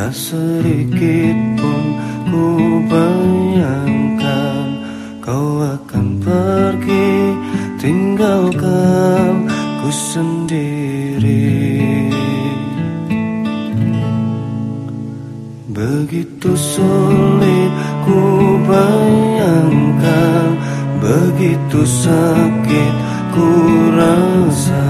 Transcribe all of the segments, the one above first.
Tak sedikit pun ku bayangkan Kau akan pergi. Tinggalkan ku sendiri. Begitu sulit ku bayangkan Begitu sakit ku rasa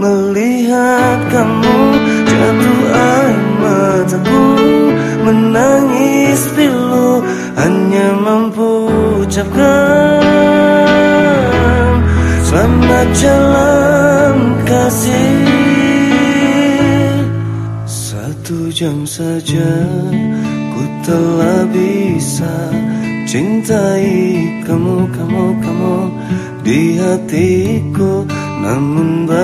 Melihat kamu Jatuh air mataku Menangis pilu Hanya mampu ucapkan Selamat jalan kasih. Satu jam saja Ku telah bisa Cintai kamu, kamu, kamu Di hatiku. Namun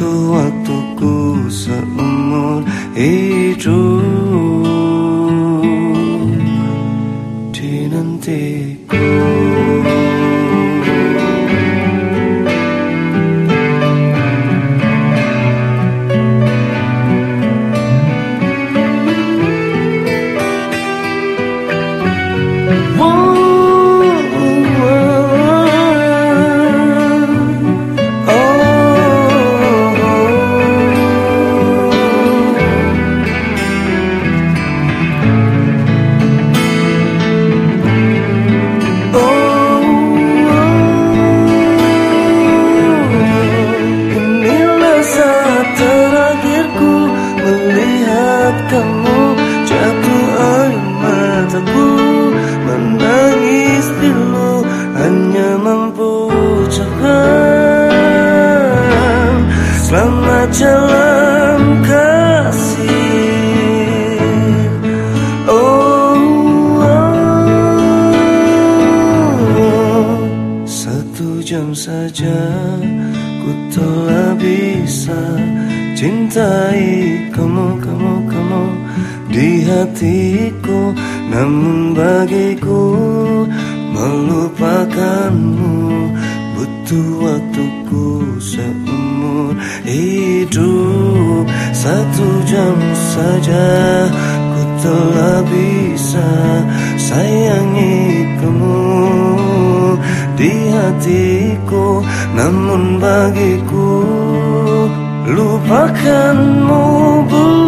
Butuh waktuku seumur hidup Dinantiku kamu saja ku telah bisa cintai kamu, kamu, kamu di hatiku. Namun bagiku melupakanmu Butuh waktuku seumur hidup. Satu jam saja ku telah bisa sayangi hatiku namun bagiku Lupakanmu waktu